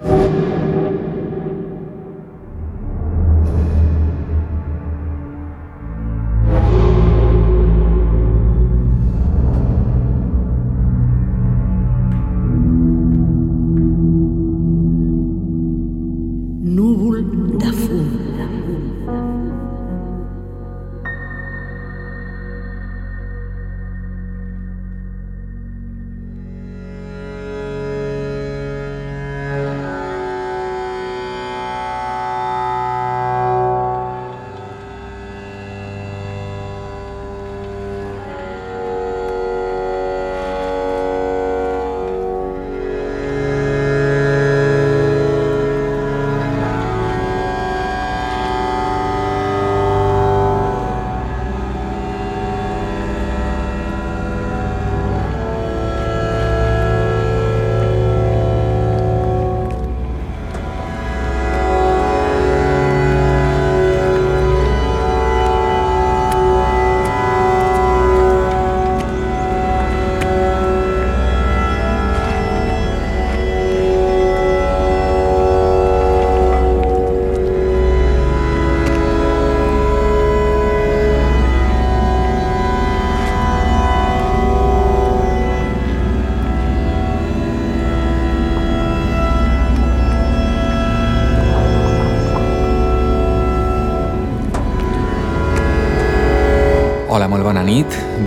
nit,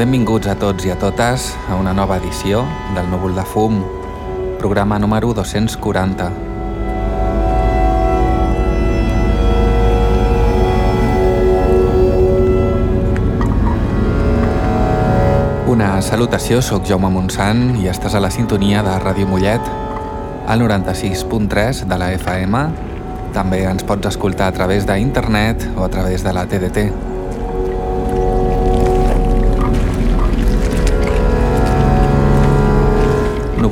benvinguts a tots i a totes a una nova edició del Núvol de Fum, programa número 240. Una salutació, sóc Jaume Montsant i estàs a la sintonia de Ràdio Mollet, al 96.3 de la FM. També ens pots escoltar a través d'internet o a través de la TDT.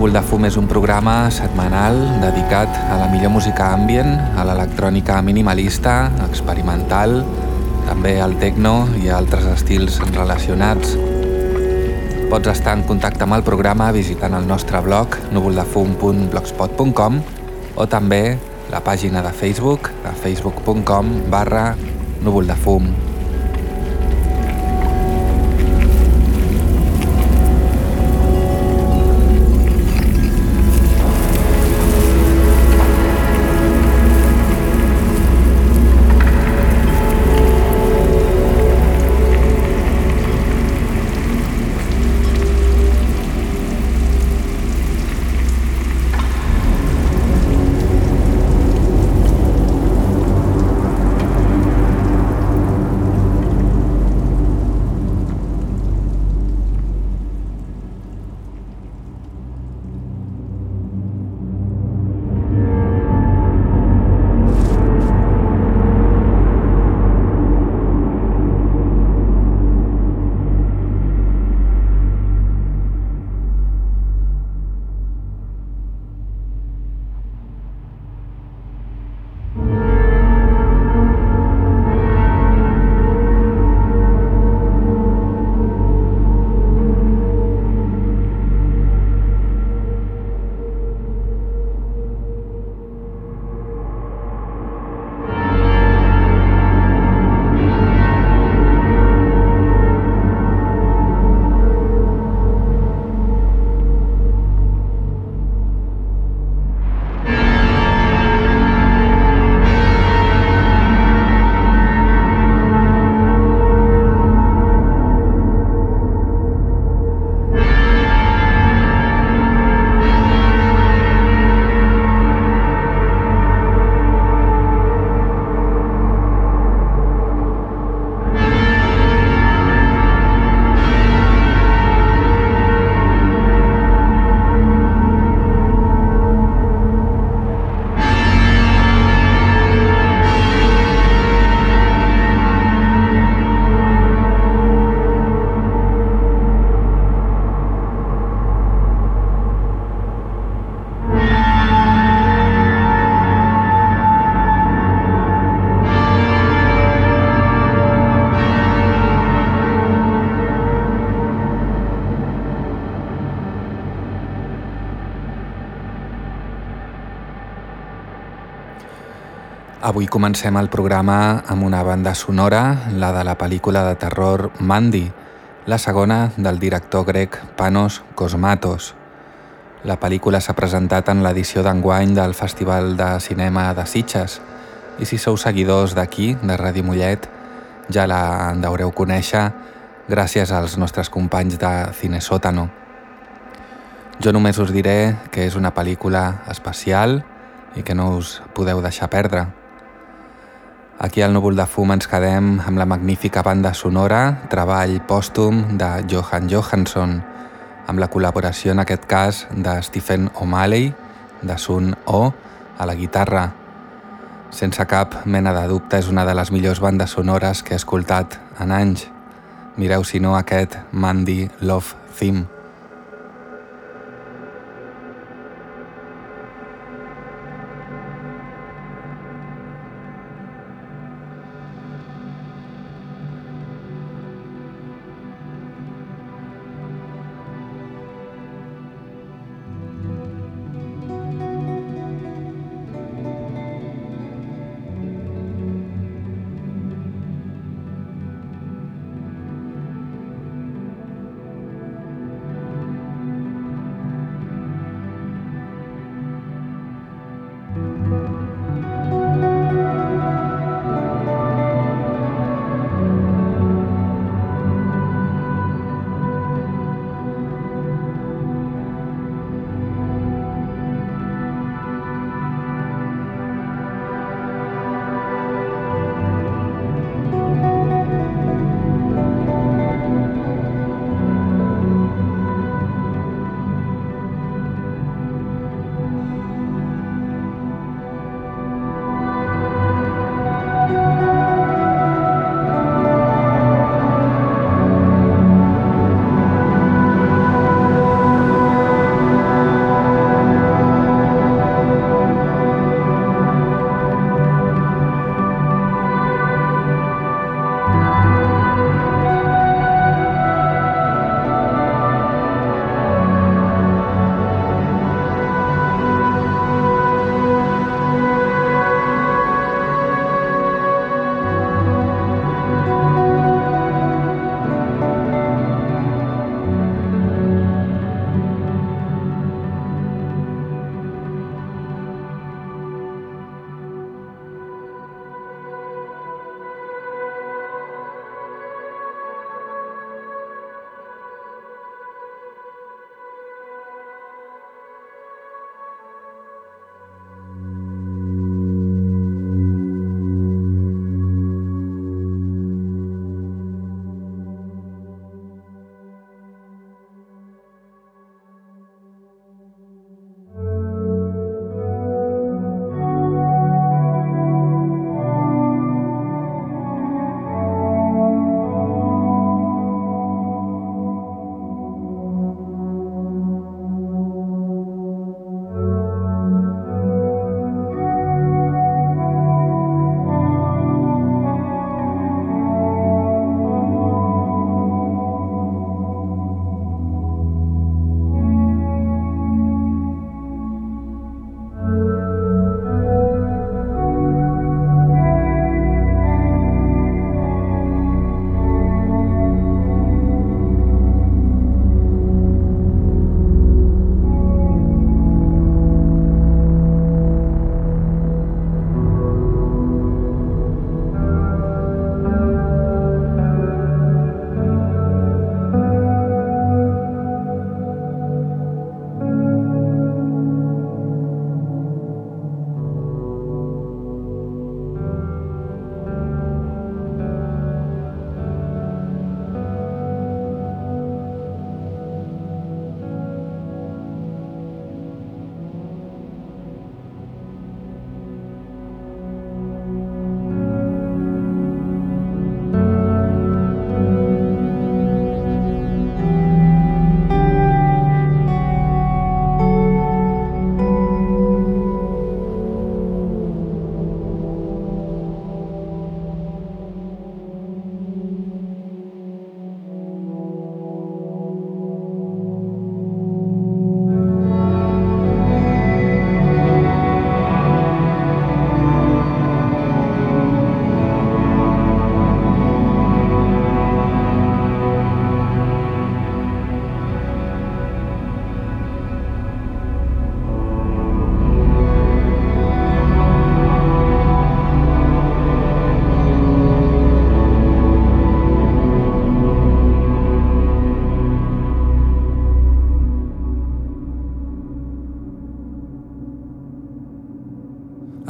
Núvol de Fum és un programa setmanal dedicat a la millor música ambient, a l'electrònica minimalista, experimental, també al techno i a altres estils relacionats. Pots estar en contacte amb el programa visitant el nostre blog núvoldefum.blogspot.com o també la pàgina de Facebook a facebook.com barra núvoldefum.com Avui comencem el programa amb una banda sonora, la de la pel·lícula de terror Mandy, la segona del director grec Panos Cosmatos. La pel·lícula s'ha presentat en l'edició d'enguany del Festival de Cinema de Sitges i si sou seguidors d'aquí, de Ràdio Mollet, ja la deureu conèixer gràcies als nostres companys de Cinesótano. Jo només us diré que és una pel·lícula especial i que no us podeu deixar perdre. Aquí al Núvol de Fum ens quedem amb la magnífica banda sonora, treball pòstum de Johan Johansson, amb la col·laboració en aquest cas de Stephen O'Malley, de Sun O, a la guitarra. Sense cap mena de dubte és una de les millors bandes sonores que he escoltat en anys. Mireu si no aquest Mandy Love Theme.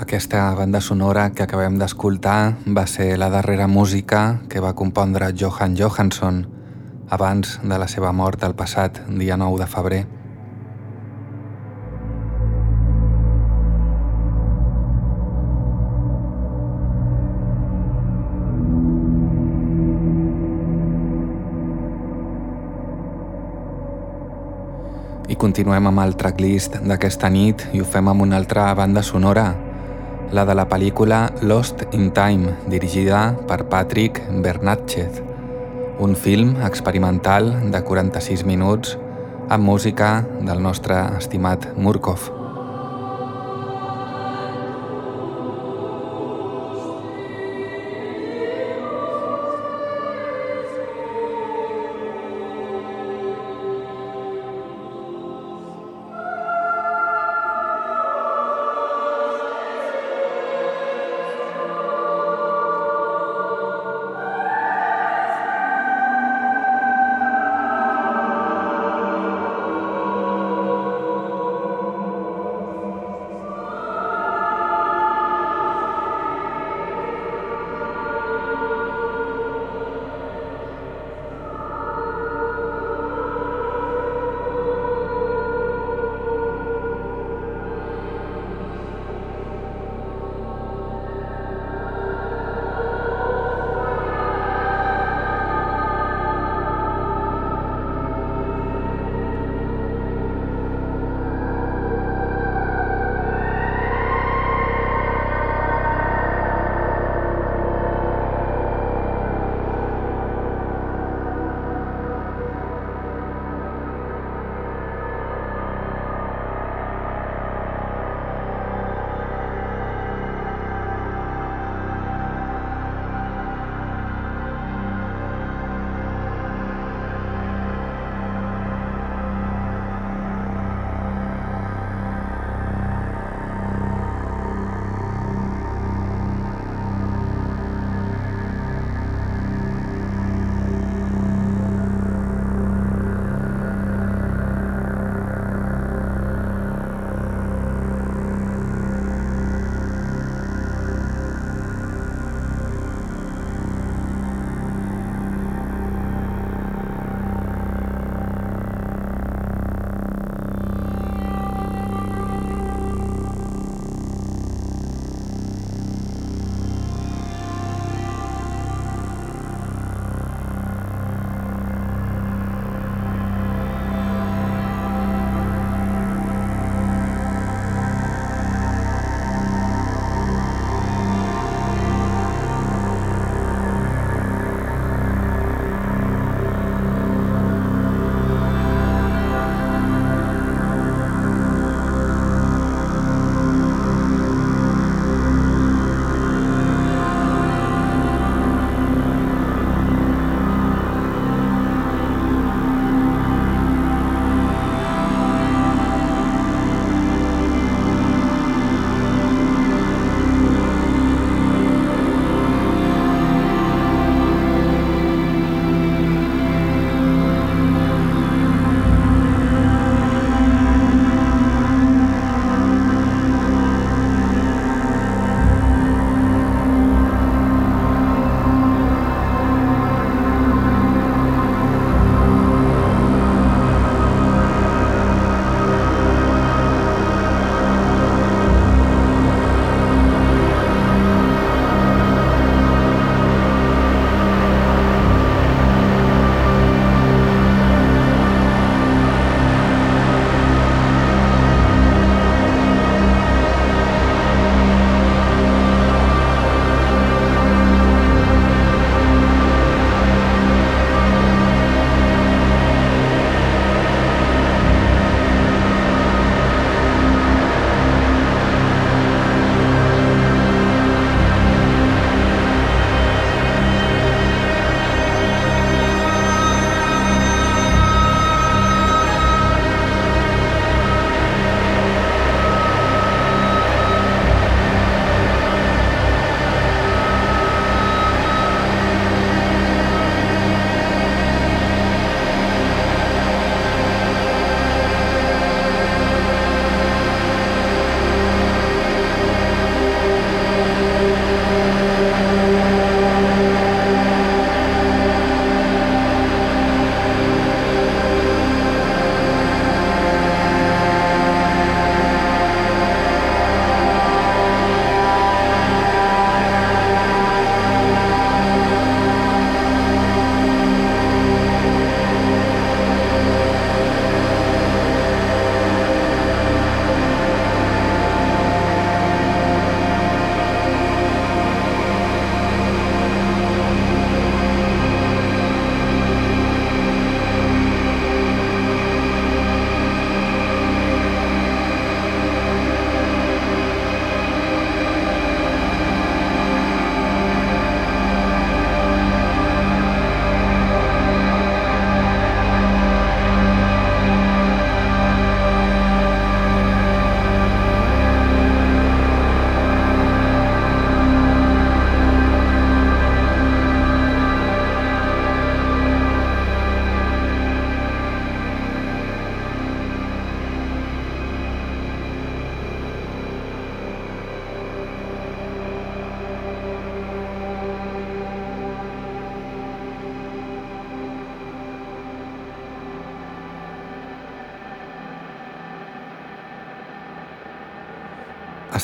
Aquesta banda sonora que acabem d'escoltar va ser la darrera música que va compondre Johan Johansson abans de la seva mort el passat dia 9 de febrer. I continuem amb el tracklist d'aquesta nit i ho fem amb una altra banda sonora, la de la pel·lícula Lost in Time, dirigida per Patrick Bernatchez, un film experimental de 46 minuts amb música del nostre estimat Murkov.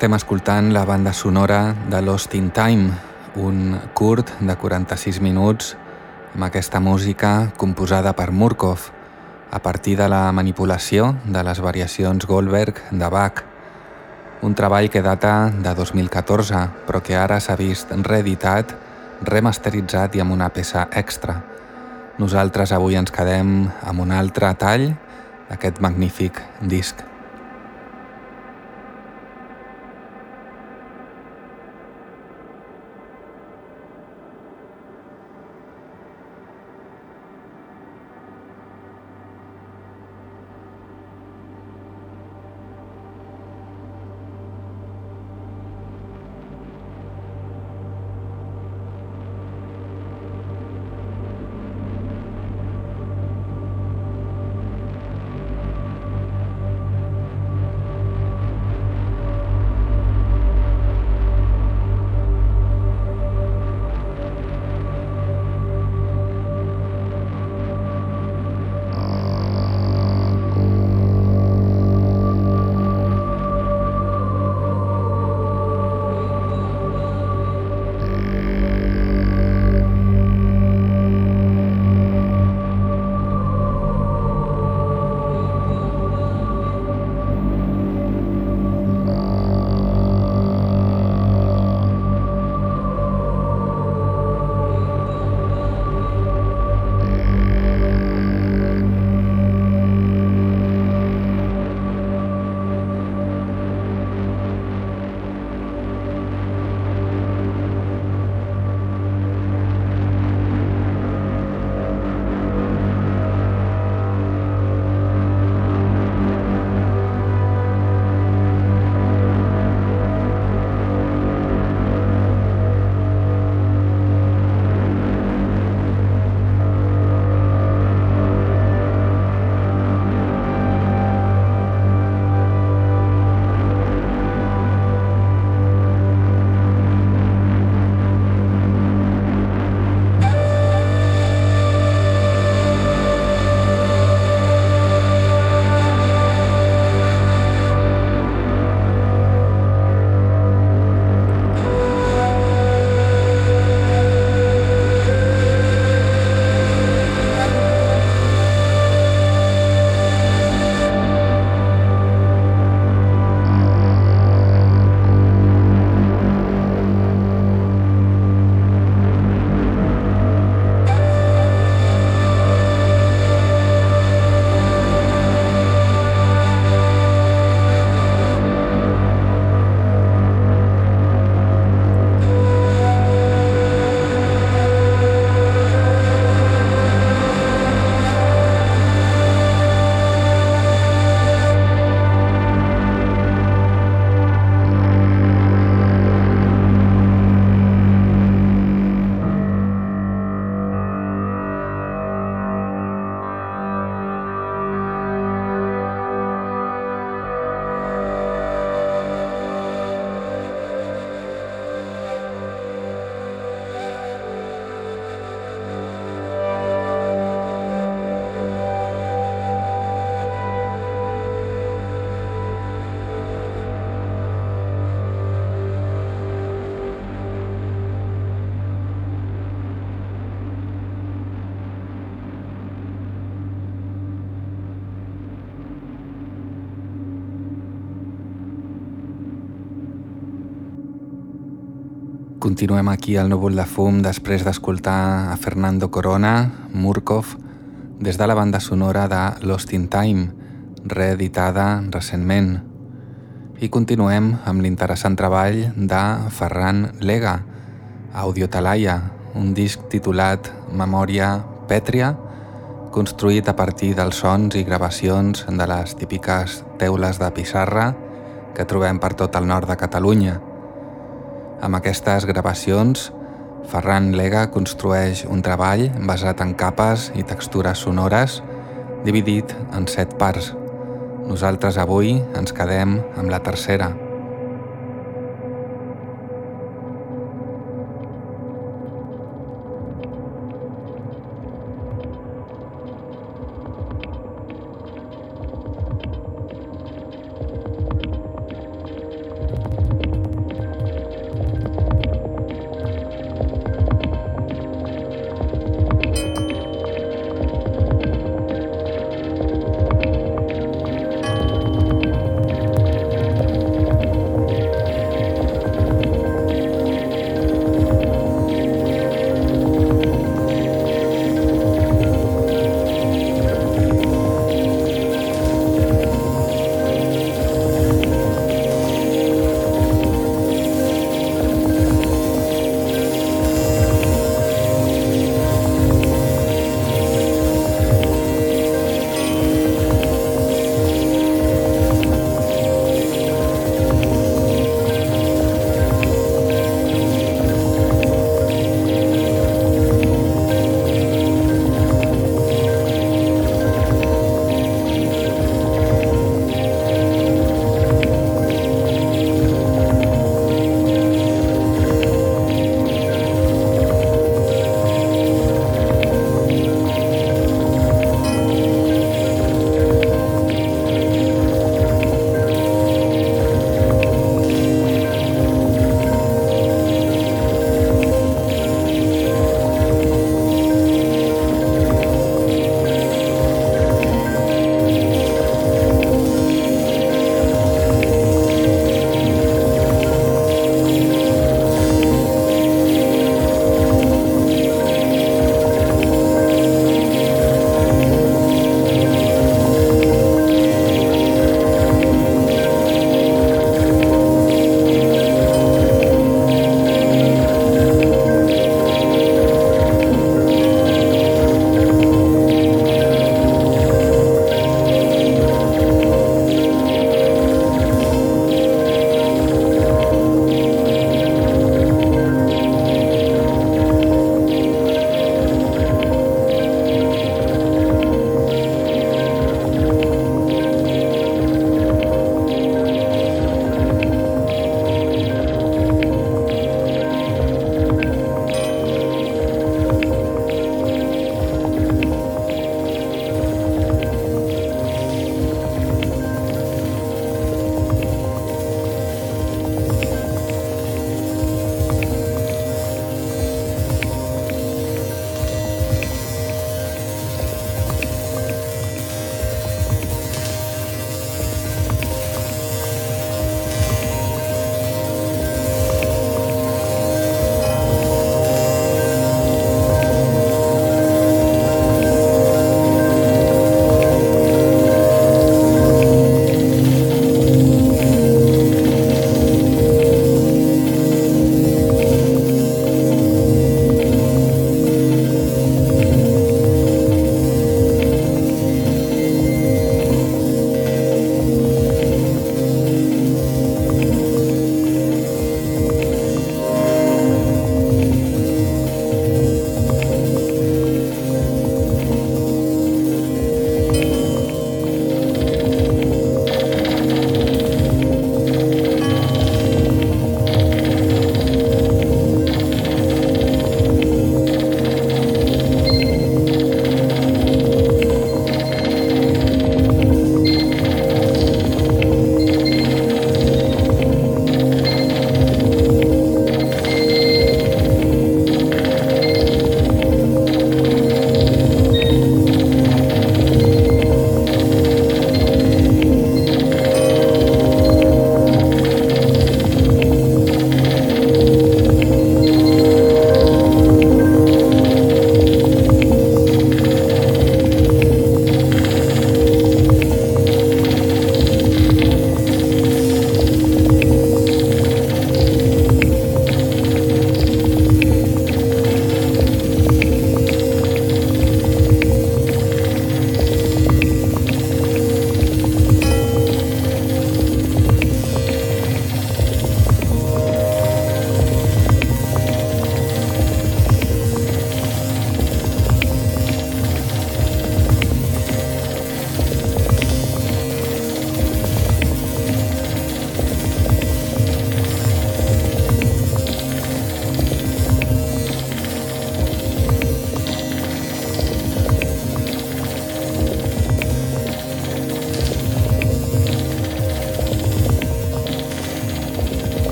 Estem escoltant la banda sonora de Lost in Time, un curt de 46 minuts amb aquesta música composada per Murkov a partir de la manipulació de les variacions Goldberg de Bach. Un treball que data de 2014, però que ara s'ha vist reeditat, remasteritzat i amb una peça extra. Nosaltres avui ens quedem amb un altre tall d'aquest magnífic disc. Continuem aquí al núvol de fum després d'escoltar a Fernando Corona, Murkov, des de la banda sonora de Lost in Time, reeditada recentment. I continuem amb l'interessant treball de Ferran Lega, Audio Talaia, un disc titulat Memòria Pètria, construït a partir dels sons i gravacions de les típiques teules de pissarra que trobem per tot el nord de Catalunya. Amb aquestes gravacions, Ferran Lega construeix un treball basat en capes i textures sonores dividit en set parts. Nosaltres avui ens quedem amb la tercera.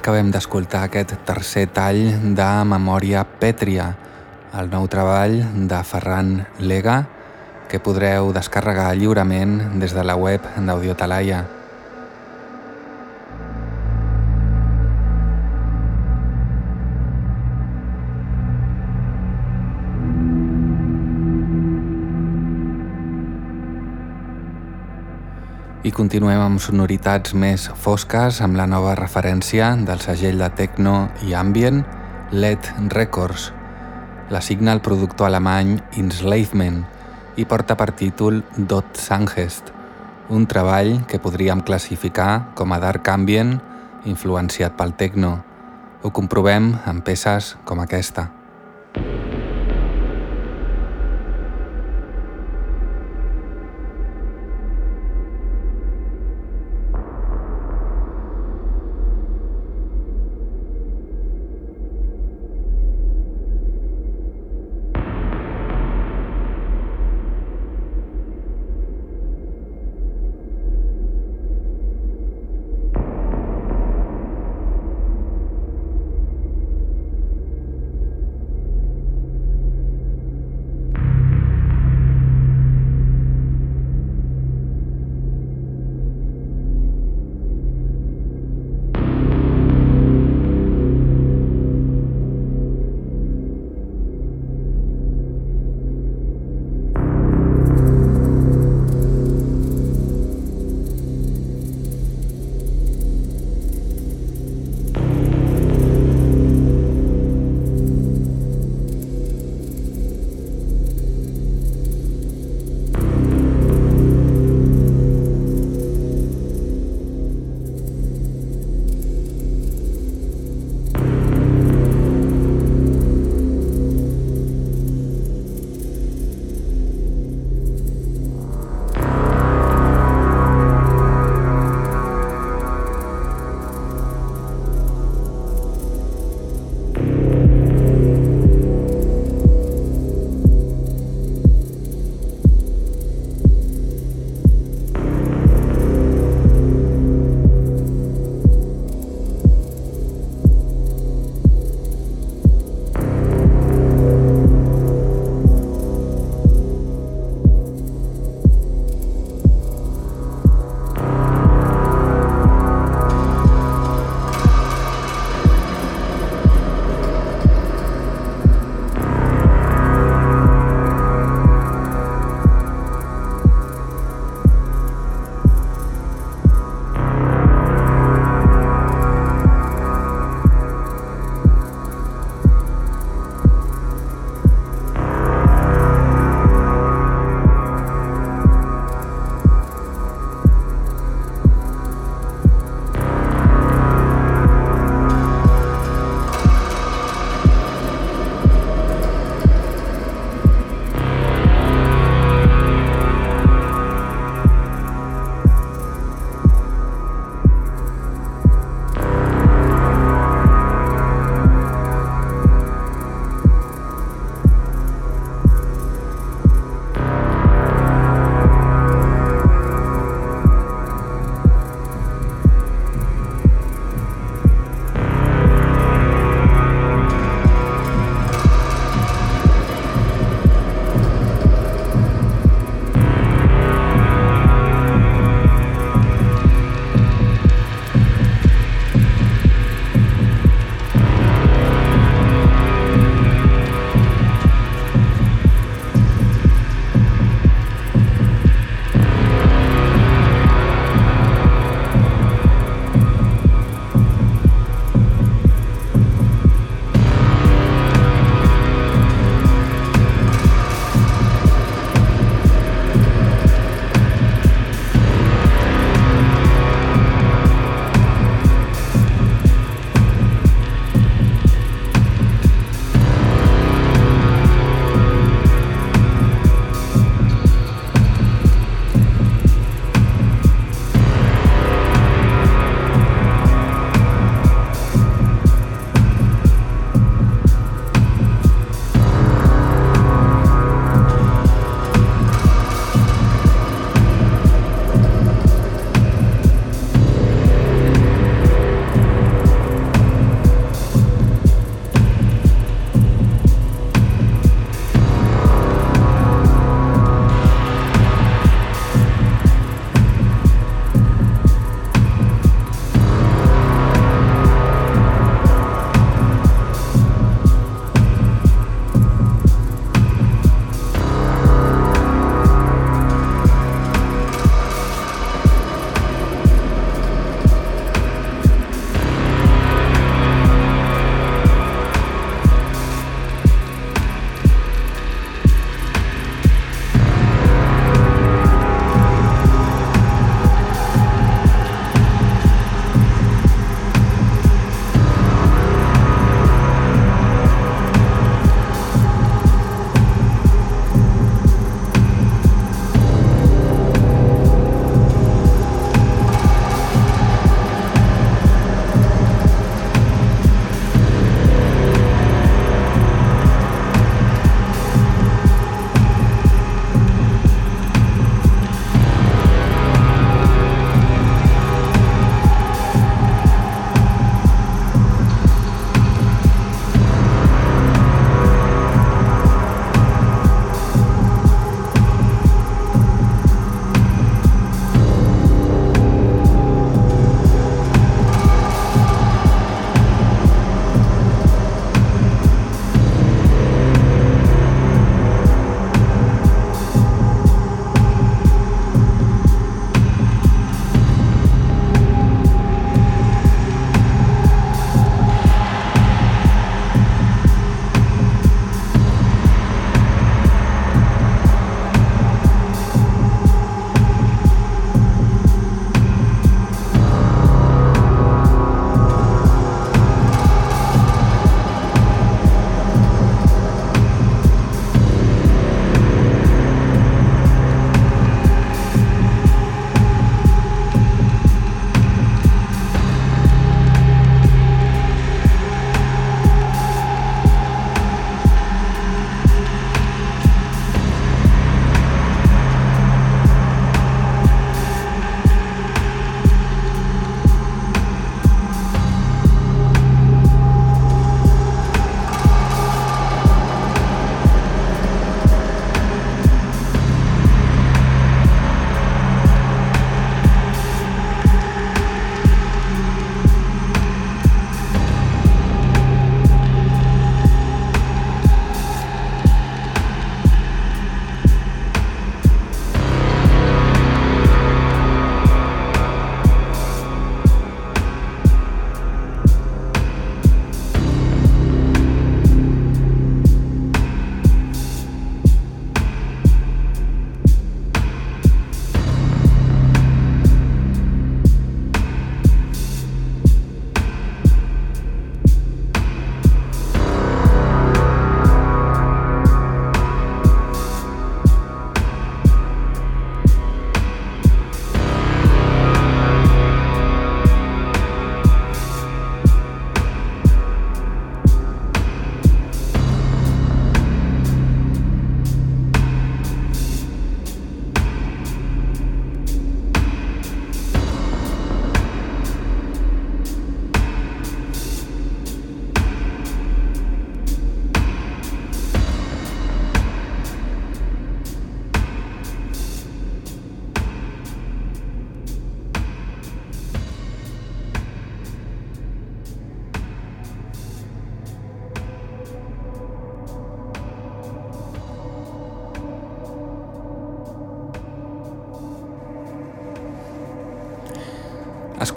Acabem d'escoltar aquest tercer tall de Memòria Pètria, el nou treball de Ferran Lega, que podreu descarregar lliurement des de la web d'Audiotalaia. I continuem amb sonoritats més fosques amb la nova referència del segell de techno i ambient LED Records. La signa el productor alemany Enslavement i porta per títol Dot Sangest, un treball que podríem classificar com a dark ambient influenciat pel techno. Ho comprovem amb peces com aquesta.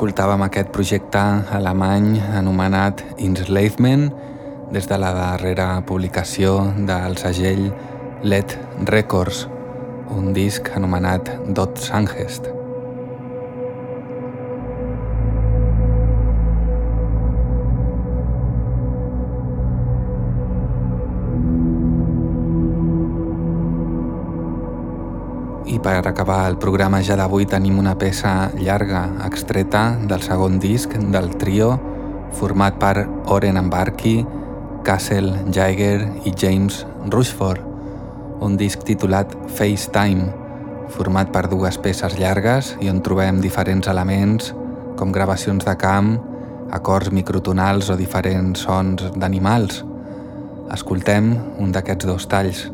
Escoltàvem aquest projecte alemany anomenat Enslavement des de la darrera publicació del segell Let Records, un disc anomenat Dot Sangest. Per acabar el programa ja d'avui tenim una peça llarga extreta del segon disc del trio format per Oren Ambarki, Castle Jaeger i James Rushford, un disc titulat FaceTime, format per dues peces llargues i on trobem diferents elements com gravacions de camp, acords microtonals o diferents sons d'animals. Escoltem un d'aquests dos talls.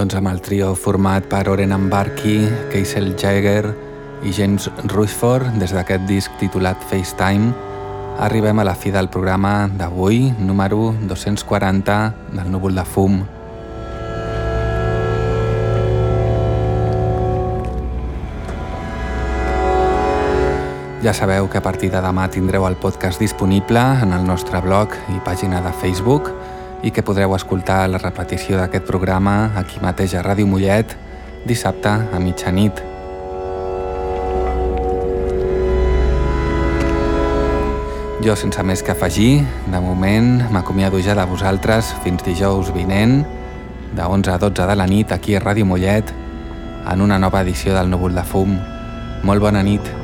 Doncs amb el trio format per Oren Ambarki, Keisel Jagger i James Rushford des d'aquest disc titulat FaceTime arribem a la fi del programa d'avui, número 240 del Núvol de Fum. Ja sabeu que a partir de demà tindreu el podcast disponible en el nostre blog i pàgina de Facebook i que podreu escoltar la repetició d'aquest programa aquí mateix a Ràdio Mollet dissabte a mitjanit. Jo, sense més que afegir, de moment m'acomiado ja de vosaltres fins dijous vinent, de 11 a 12 de la nit aquí a Ràdio Mollet, en una nova edició del Núvol de Fum. Molt bona nit.